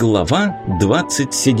Глава 27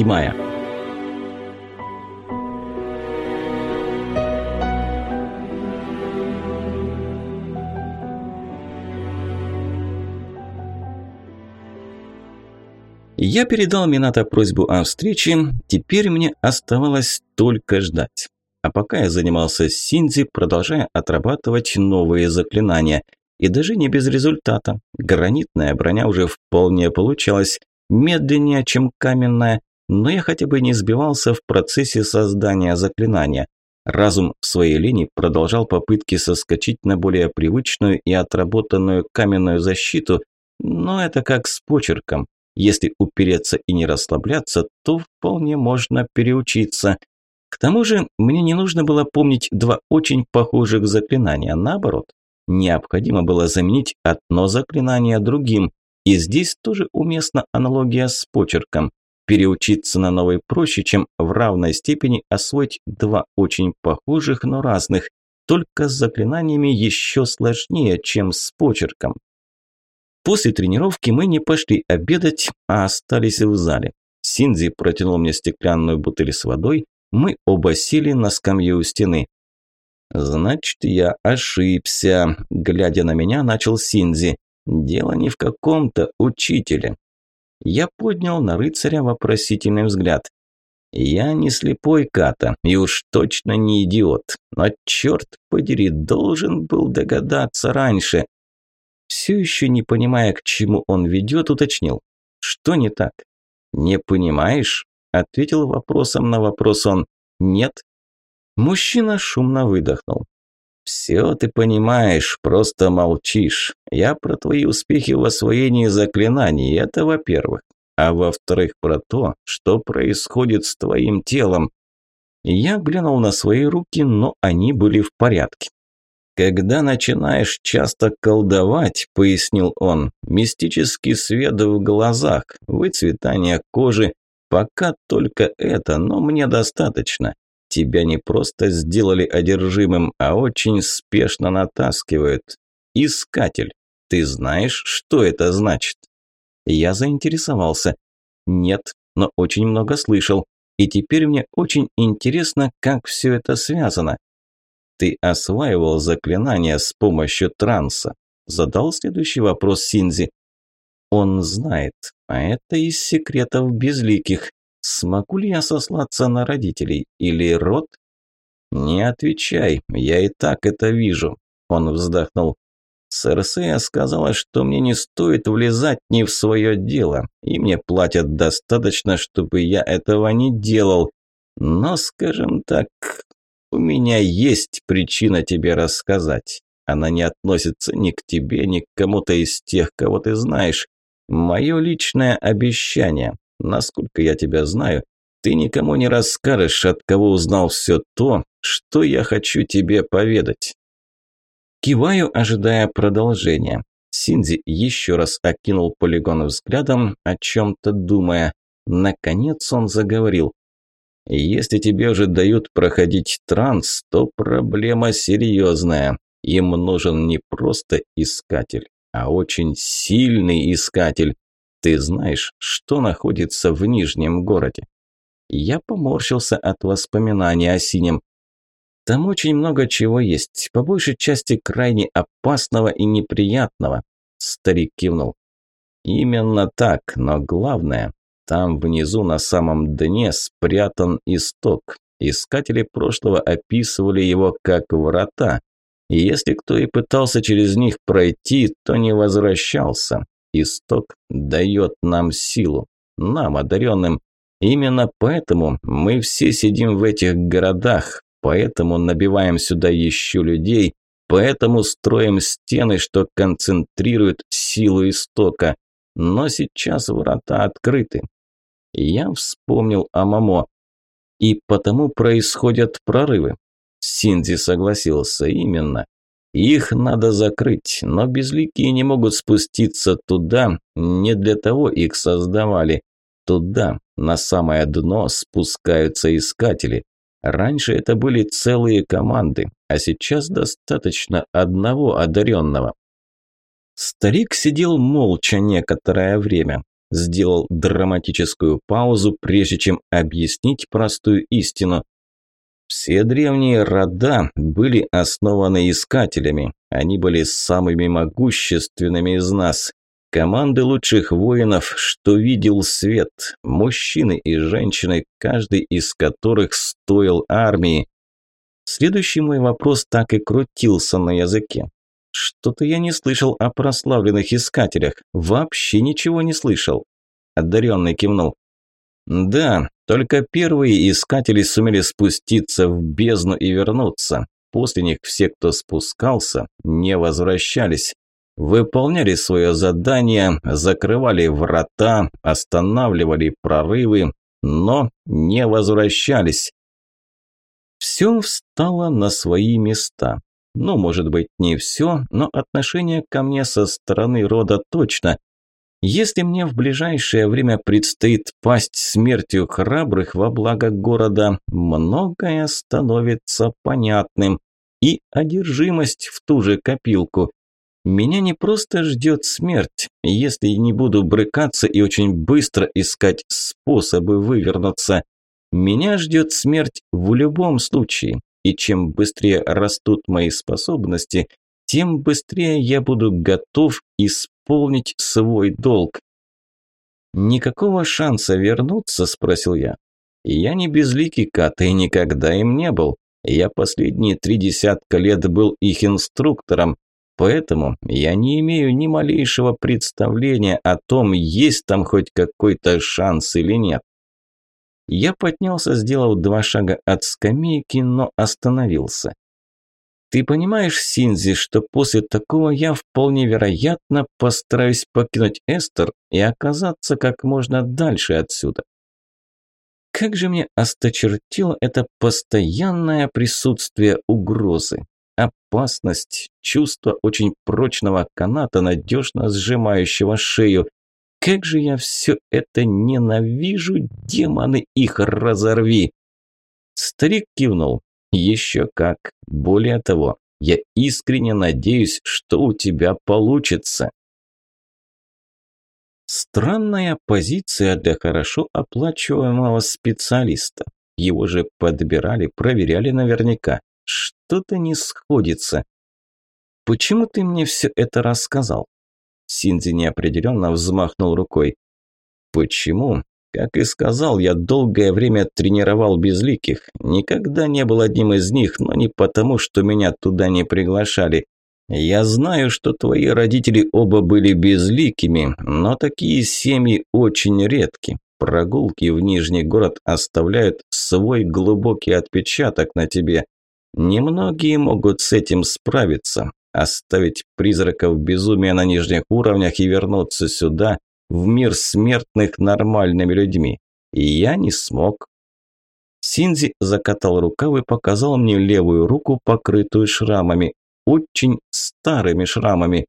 Я передал Минато просьбу о встрече, теперь мне оставалось только ждать. А пока я занимался Синзи, продолжая отрабатывать новые заклинания. И даже не без результата. Гранитная броня уже вполне получалась, медленнее, чем каменная, но я хотя бы не сбивался в процессе создания заклинания. Разум в своей линии продолжал попытки соскочить на более привычную и отработанную каменную защиту, но это как с почерком. Если упереться и не расслабляться, то вполне можно переучиться. К тому же мне не нужно было помнить два очень похожих заклинания, наоборот. Необходимо было заменить одно заклинание другим, и здесь тоже уместна аналогия с почерком. Переучиться на новый проще, чем в равной степени освоить два очень похожих, но разных, только с заклинаниями еще сложнее, чем с почерком. После тренировки мы не пошли обедать, а остались в зале. Синзи протянул мне стеклянную бутыль с водой, мы оба сели на скамью у стены. «Значит, я ошибся», – глядя на меня, начал Синзи. Дело не в каком-то учителе. Я поднял на рыцаря вопросительный взгляд. Я не слепой Ката, и уж точно не идиот, но черт подери, должен был догадаться раньше. Все еще не понимая, к чему он ведет, уточнил. Что не так? Не понимаешь? Ответил вопросом на вопрос он. Нет. Мужчина шумно выдохнул. «Все ты понимаешь, просто молчишь. Я про твои успехи в освоении заклинаний, это во-первых. А во-вторых, про то, что происходит с твоим телом». Я глянул на свои руки, но они были в порядке. «Когда начинаешь часто колдовать», – пояснил он, – «мистический свет в глазах, выцветание кожи, пока только это, но мне достаточно. Тебя не просто сделали одержимым, а очень спешно натаскивают. Искатель. Ты знаешь, что это значит? Я заинтересовался. Нет, но очень много слышал. И теперь мне очень интересно, как все это связано. Ты осваивал заклинания с помощью транса? Задал следующий вопрос Синзи. Он знает, а это из секретов безликих. Смогу ли я сослаться на родителей или род? Не отвечай, я и так это вижу. Он вздохнул. Серсея сказала, что мне не стоит влезать не в свое дело, и мне платят достаточно, чтобы я этого не делал. Но, скажем так, у меня есть причина тебе рассказать. Она не относится ни к тебе, ни к кому-то из тех, кого ты знаешь. Мое личное обещание. Насколько я тебя знаю, ты никому не расскажешь, от кого узнал все то, что я хочу тебе поведать. Киваю, ожидая продолжения. Синзи еще раз окинул полигон взглядом, о чем-то думая. Наконец он заговорил. «Если тебе уже дают проходить транс, то проблема серьезная. Им нужен не просто искатель, а очень сильный искатель. Ты знаешь, что находится в Нижнем городе?» Я поморщился от воспоминаний о синем. Там очень много чего есть, по большей части крайне опасного и неприятного. Старик кивнул. Именно так, но главное, там внизу на самом дне спрятан исток. Искатели прошлого описывали его как врата. И если кто и пытался через них пройти, то не возвращался. Исток дает нам силу, нам, одаренным. Именно поэтому мы все сидим в этих городах, поэтому набиваем сюда еще людей, поэтому строим стены, что концентрируют силу истока. Но сейчас врата открыты. Я вспомнил о Мамо. И потому происходят прорывы. Синзи согласился именно. Их надо закрыть, но безликие не могут спуститься туда, не для того их создавали. Туда, на самое дно, спускаются искатели. Раньше это были целые команды, а сейчас достаточно одного одаренного. Старик сидел молча некоторое время. сделал драматическую паузу, прежде чем объяснить простую истину. Все древние рода были основаны искателями. Они были самыми могущественными из нас. Команды лучших воинов, что видел свет, мужчины и женщины, каждый из которых стоил армии. Следующий мой вопрос так и крутился на языке. Что-то я не слышал о прославленных искателях. Вообще ничего не слышал. Одаренный кивнул. Да, только первые искатели сумели спуститься в бездну и вернуться. После них все, кто спускался, не возвращались. Выполняли свое задание, закрывали врата, останавливали прорывы, но не возвращались. Все встало на свои места. Ну, может быть, не все, но отношение ко мне со стороны рода точно. Если мне в ближайшее время предстоит пасть смертью храбрых во благо города, многое становится понятным. И одержимость в ту же копилку. Меня не просто ждет смерть, если не буду брыкаться и очень быстро искать способы вывернуться. Меня ждет смерть в любом случае, и чем быстрее растут мои способности, тем быстрее я буду готов исполнить свой долг. «Никакого шанса вернуться?» – спросил я. «Я не безликий кат и никогда им не был. Я последние три десятка лет был их инструктором, поэтому я не имею ни малейшего представления о том, есть там хоть какой-то шанс или нет. Я поднялся, сделав два шага от скамейки, но остановился. Ты понимаешь, Синзи, что после такого я вполне вероятно постараюсь покинуть Эстер и оказаться как можно дальше отсюда. Как же мне осточертило это постоянное присутствие угрозы. Опасность, чувство очень прочного каната, надежно сжимающего шею, как же я все это ненавижу, демоны, их разорви!» Старик кивнул. «Еще как. Более того, я искренне надеюсь, что у тебя получится». Странная позиция для хорошо оплачиваемого специалиста. Его же подбирали, проверяли наверняка. Что-то не сходится. Почему ты мне все это рассказал? Синзи неопределенно взмахнул рукой. «Почему?» Как и сказал, я долгое время тренировал безликих. Никогда не был одним из них, но не потому, что меня туда не приглашали. Я знаю, что твои родители оба были безликими, но такие семьи очень редки. Прогулки в Нижний город оставляют свой глубокий отпечаток на тебе. Немногие могут с этим справиться, оставить призраков безумия на нижних уровнях и вернуться сюда, в мир смертных нормальными людьми. И я не смог. Синзи закатал рукав и показал мне левую руку, покрытую шрамами, очень старыми шрамами.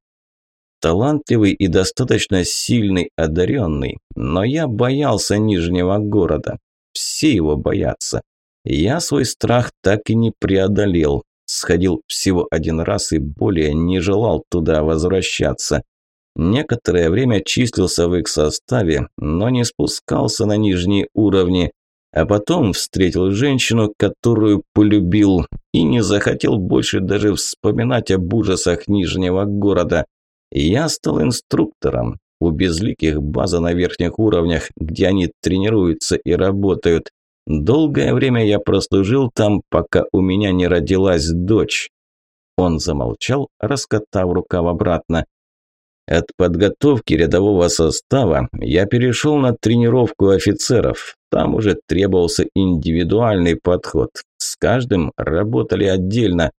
Талантливый и достаточно сильный, одаренный, но я боялся Нижнего города. Все его боятся. Я свой страх так и не преодолел, сходил всего один раз и более не желал туда возвращаться. Некоторое время числился в их составе, но не спускался на нижние уровни, а потом встретил женщину, которую полюбил, и не захотел больше даже вспоминать об ужасах Нижнего города. Я стал инструктором. У безликих база на верхних уровнях, где они тренируются и работают. Долгое время я прослужил там, пока у меня не родилась дочь. Он замолчал, раскатав рукав обратно. От подготовки рядового состава я перешел на тренировку офицеров. Там уже требовался индивидуальный подход. С каждым работали отдельно.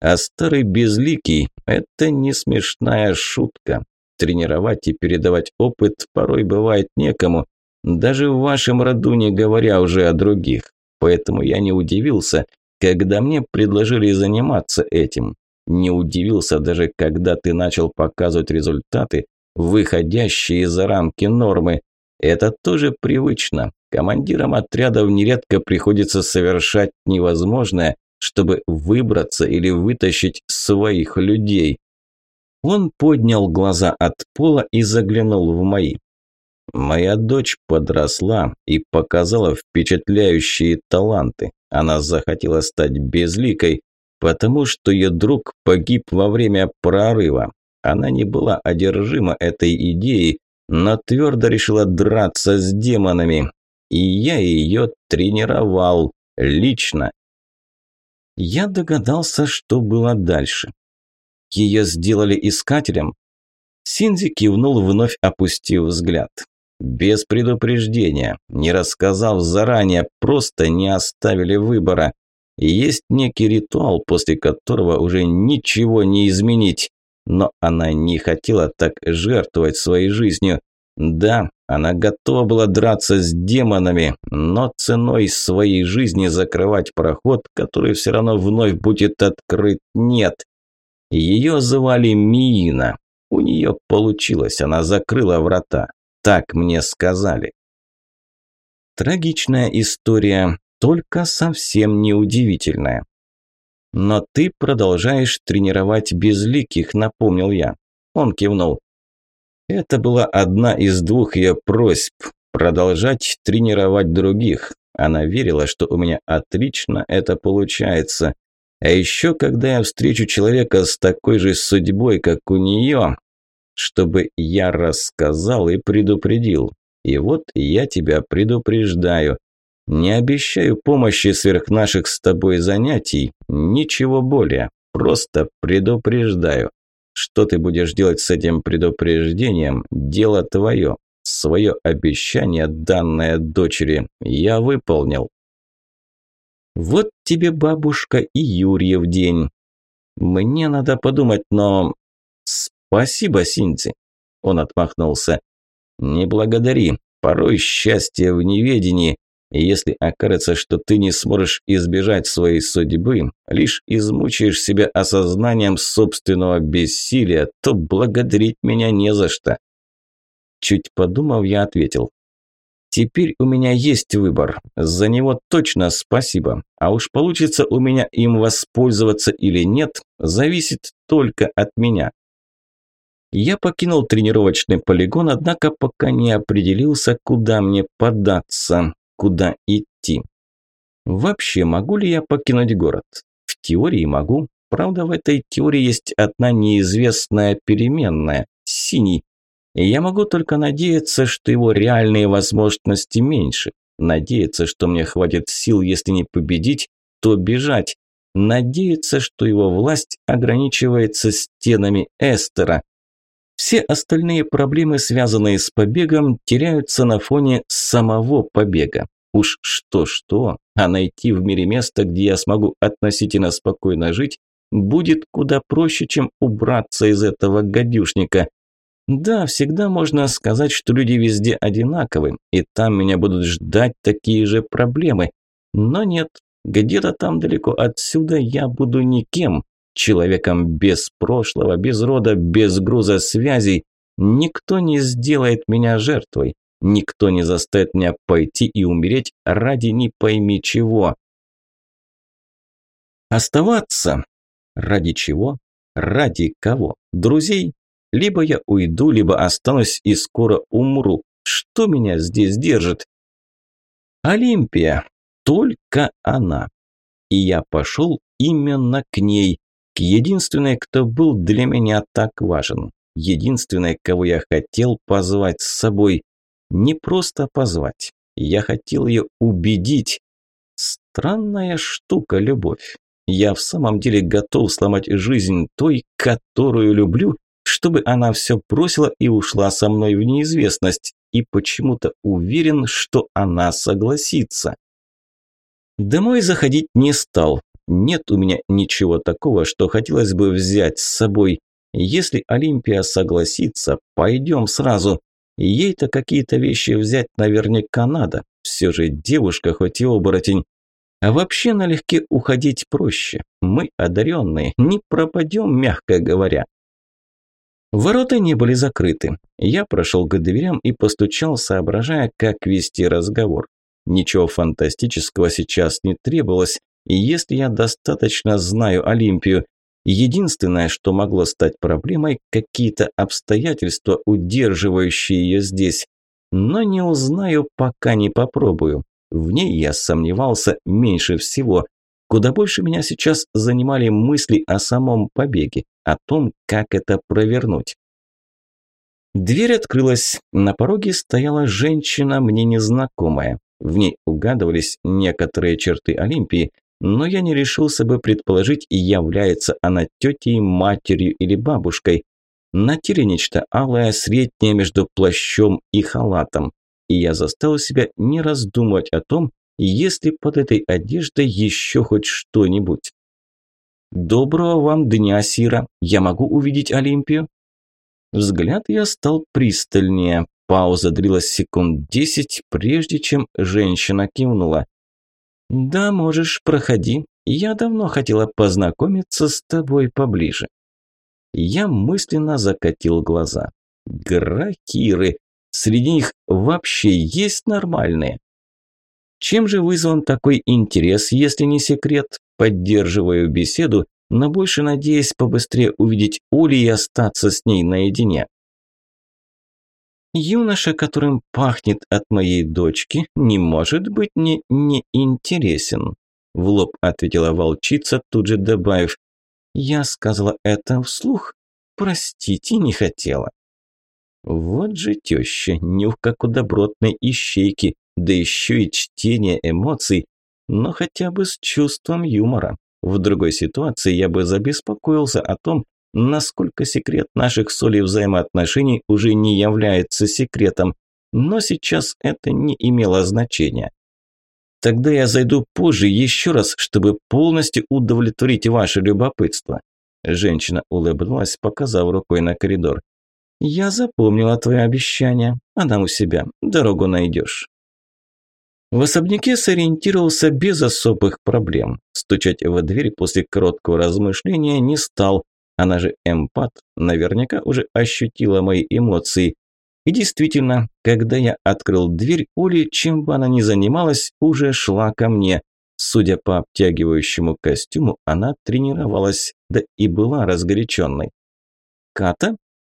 А старый безликий – это не смешная шутка. Тренировать и передавать опыт порой бывает некому, даже в вашем роду не говоря уже о других. Поэтому я не удивился, когда мне предложили заниматься этим. Не удивился даже, когда ты начал показывать результаты, выходящие за рамки нормы. Это тоже привычно. Командирам отрядов нередко приходится совершать невозможное, чтобы выбраться или вытащить своих людей. Он поднял глаза от пола и заглянул в мои. Моя дочь подросла и показала впечатляющие таланты. Она захотела стать безликой, потому что ее друг погиб во время прорыва. Она не была одержима этой идеей, но твердо решила драться с демонами. И я ее тренировал лично. Я догадался, что было дальше. Ее сделали искателем. Синзи кивнул, вновь опустив взгляд. Без предупреждения, не рассказав заранее, просто не оставили выбора. Есть некий ритуал, после которого уже ничего не изменить. Но она не хотела так жертвовать своей жизнью. Да, она готова была драться с демонами, но ценой своей жизни закрывать проход, который все равно вновь будет открыт, нет. Ее звали Миина. У нее получилось, она закрыла врата. Так мне сказали. Трагичная история, только совсем неудивительная. «Но ты продолжаешь тренировать безликих», – напомнил я. Он кивнул. Это была одна из двух ее просьб – продолжать тренировать других. Она верила, что у меня отлично это получается. А еще, когда я встречу человека с такой же судьбой, как у нее, чтобы я рассказал и предупредил. И вот я тебя предупреждаю. Не обещаю помощи сверх наших с тобой занятий, ничего более. Просто предупреждаю. Что ты будешь делать с этим предупреждением, дело твое. Свое обещание, данное дочери, я выполнил. Вот тебе, бабушка, и Юрьев день. Мне надо подумать, но «Спасибо, Синти!» Он отмахнулся. «Не благодари. Порой счастье в неведении. Если окажется, что ты не сможешь избежать своей судьбы, лишь измучаешь себя осознанием собственного бессилия, то благодарить меня не за что». Чуть подумав, я ответил. «Теперь у меня есть выбор. За него точно спасибо. А уж получится у меня им воспользоваться или нет, зависит только от меня. Я покинул тренировочный полигон, однако пока не определился, куда мне податься, куда идти. Вообще, могу ли я покинуть город? В теории могу. Правда, в этой теории есть одна неизвестная переменная – синий. И я могу только надеяться, что его реальные возможности меньше. Надеяться, что мне хватит сил, если не победить, то бежать. Надеяться, что его власть ограничивается стенами Эстера. Все остальные проблемы, связанные с побегом, теряются на фоне самого побега. Уж что-что, а найти в мире место, где я смогу относительно спокойно жить, будет куда проще, чем убраться из этого гадюшника. Да, всегда можно сказать, что люди везде одинаковы, и там меня будут ждать такие же проблемы. Но нет, где-то там далеко отсюда я буду никем, человеком без прошлого, без рода, без груза связей. Никто не сделает меня жертвой. Никто не заставит меня пойти и умереть ради не пойми чего. Оставаться? Ради чего? Ради кого? Друзей? Либо я уйду, либо останусь и скоро умру. Что меня здесь держит? Олимпия. Только она. И я пошел именно к ней единственной, кто был для меня так важен, единственной, кого я хотел позвать с собой. Не просто позвать, я хотел ее убедить. Странная штука, любовь. Я в самом деле готов сломать жизнь той, которую люблю, чтобы она все бросила и ушла со мной в неизвестность, и почему-то уверен, что она согласится. Домой заходить не стал, нет у меня ничего такого, что хотелось бы взять с собой. Если Олимпия согласится, пойдем сразу. Ей-то какие-то вещи взять наверняка надо. Все же девушка, хоть и оборотень. А вообще налегке уходить проще. Мы, одаренные, не пропадем, мягко говоря. Ворота не были закрыты. Я прошел к дверям и постучал, соображая, как вести разговор. Ничего фантастического сейчас не требовалось, если я достаточно знаю Олимпию, единственное, что могло стать проблемой, какие-то обстоятельства, удерживающие ее здесь. но не узнаю, пока не попробую. В ней я сомневался меньше всего. Куда больше меня сейчас занимали мысли о самом побеге, о том, как это провернуть. Дверь открылась. На пороге стояла женщина, мне незнакомая. В ней угадывались некоторые черты Олимпии, но я не решился бы предположить, является она тетей, матерью или бабушкой. На теле нечто алое, среднее между плащом и халатом. И я заставил себя не раздумывать о том, есть ли под этой одеждой еще хоть что-нибудь. «Доброго вам дня, Сира. Я могу увидеть Олимпию?» Взгляд я стал пристальнее. Пауза длилась секунд десять, прежде чем женщина кивнула. «Да, можешь, проходи. Я давно хотела познакомиться с тобой поближе». Я мысленно закатил глаза. Гракиры. Среди них вообще есть нормальные. Чем же вызван такой интерес, если не секрет? Поддерживаю беседу, но больше надеясь побыстрее увидеть Ули и остаться с ней наедине. Юноша, которым пахнет от моей дочки, не может быть не неинтересен. В лоб ответила волчица, тут же добавив. Я сказала это вслух. Простите, не хотела. Вот же теща, нюх как у добротной ищейки, да еще и чтение эмоций, но хотя бы с чувством юмора. В другой ситуации я бы забеспокоился о том, насколько секрет наших солей взаимоотношений уже не является секретом, но сейчас это не имело значения. Тогда я зайду позже еще раз, чтобы полностью удовлетворить ваше любопытство. Женщина улыбнулась, показав рукой на коридор. Я запомнила твое обещание. Она у себя. Дорогу найдешь. В особняке сориентировался без особых проблем. Стучать во дверь после короткого размышления не стал, она же эмпат, наверняка уже ощутила мои эмоции. И действительно, когда я открыл дверь, Оли, чем бы она ни занималась, уже шла ко мне. Судя по обтягивающему костюму, она тренировалась, да и была разгоряченной. «Ката?»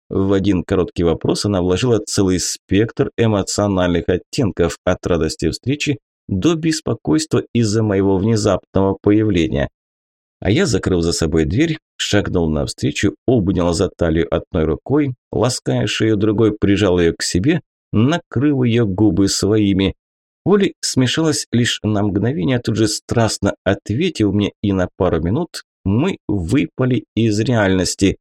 В один короткий вопрос она вложила целый спектр эмоциональных оттенков от радости встречи до беспокойства из-за моего внезапного появления. А я, закрыв за собой дверь, шагнул навстречу, обнял за талию одной рукой, лаская шею другой, прижал ее к себе, накрыл ее губы своими. Оля смешалась лишь на мгновение, тут же страстно ответив мне, и на пару минут мы выпали из реальности.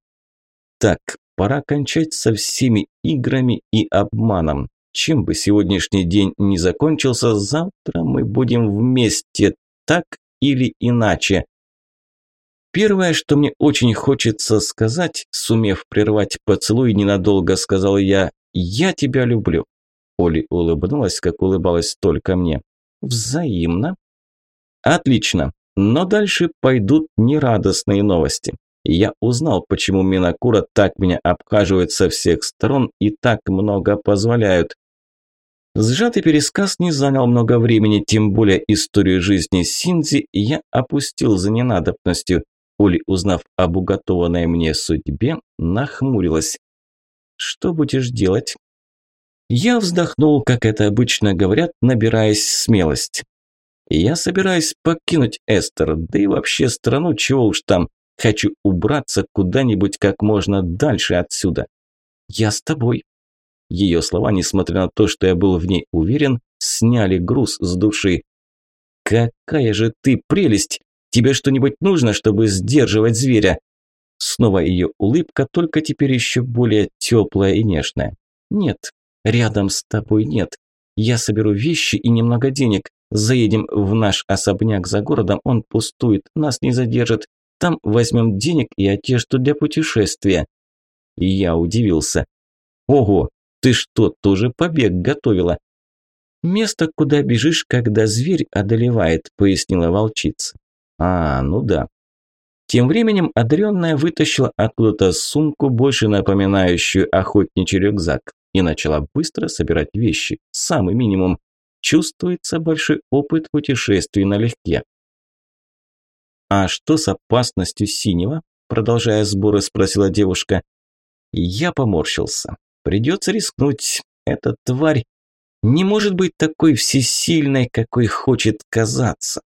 Так, пора кончать со всеми играми и обманом. Чем бы сегодняшний день не закончился, завтра мы будем вместе, так или иначе. Первое, что мне очень хочется сказать, сумев прервать поцелуй, ненадолго сказал я «Я тебя люблю». Оли улыбнулась, как улыбалась только мне. «Взаимно». «Отлично, но дальше пойдут нерадостные новости. Я узнал, почему Минакура так меня обхаживает со всех сторон и так много позволяют. Сжатый пересказ не занял много времени, тем более историю жизни Синзи я опустил за ненадобностью. Оля, узнав об уготованной мне судьбе, нахмурилась. «Что будешь делать?» Я вздохнул, как это обычно говорят, набираясь смелость. Я собираюсь покинуть Эстер, да и вообще страну, чего уж там. Хочу убраться куда-нибудь как можно дальше отсюда. Я с тобой. Ее слова, несмотря на то, что я был в ней уверен, сняли груз с души. Какая же ты прелесть! Тебе что-нибудь нужно, чтобы сдерживать зверя?» Снова ее улыбка, только теперь еще более теплая и нежная. «Нет, рядом с тобой нет. Я соберу вещи и немного денег. Заедем в наш особняк за городом, он пустует, нас не задержит. Там возьмем денег и одежду для путешествия». Я удивился. «Ого, ты что, тоже побег готовила?» «Место, куда бежишь, когда зверь одолевает», – пояснила волчица. А, ну да. Тем временем одаренная вытащила откуда-то сумку, больше напоминающую охотничий рюкзак, и начала быстро собирать вещи. Самый минимум. Чувствуется большой опыт путешествий налегке. «А что с опасностью синего?» Продолжая сборы, спросила девушка. Я поморщился. «Придется рискнуть. Эта тварь Не может быть такой всесильной, какой хочет казаться.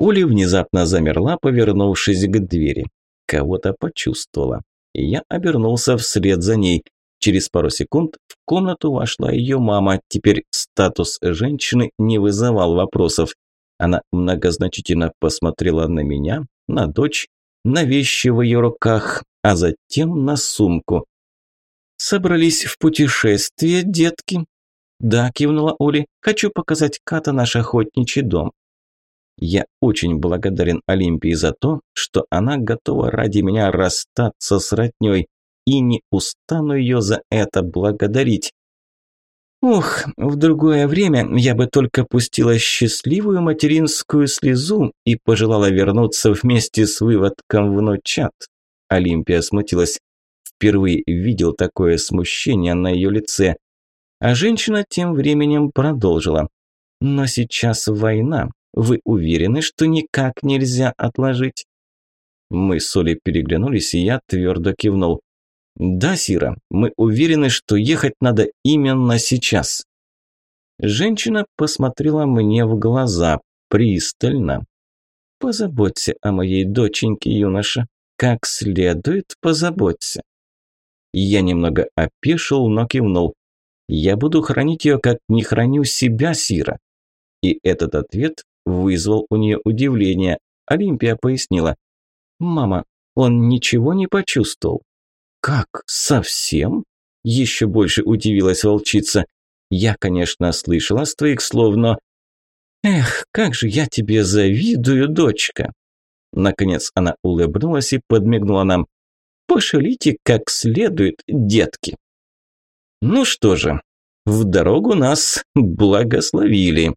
Оля внезапно замерла, повернувшись к двери. Кого-то почувствовала. И я обернулся вслед за ней. Через пару секунд в комнату вошла ее мама. Теперь статус женщины не вызывал вопросов. Она многозначительно посмотрела на меня, на дочь, на вещи в ее руках, а затем на сумку. «Собрались в путешествие, детки?» «Да», – кивнула Оля, – «хочу показать Ката наш охотничий дом». Я очень благодарен Олимпии за то, что она готова ради меня расстаться с роднёй, и не устану ее за это благодарить. Ух, в другое время я бы только пустила счастливую материнскую слезу и пожелала вернуться вместе с выводком внучат. Олимпия смутилась. Впервые видел такое смущение на ее лице. А женщина тем временем продолжила. Но сейчас война. Вы уверены, что никак нельзя отложить? Мы с Олей переглянулись, и я твердо кивнул. «Да, Сира, мы уверены, что ехать надо именно сейчас». Женщина посмотрела мне в глаза, пристально. «Позаботься о моей доченьке, юноша. Как следует позаботься». Я немного опешил, но кивнул. «Я буду хранить ее, как не храню себя, Сира». И этот ответ вызвал у нее удивление. Олимпия пояснила. «Мама, он ничего не почувствовал». «Как? Совсем?» – еще больше удивилась волчица. «Я, конечно, слышала с твоих слов, но...» «Эх, как же я тебе завидую, дочка!» Наконец она улыбнулась и подмигнула нам. «Пошалите как следует, детки!» Ну что же, в дорогу нас благословили.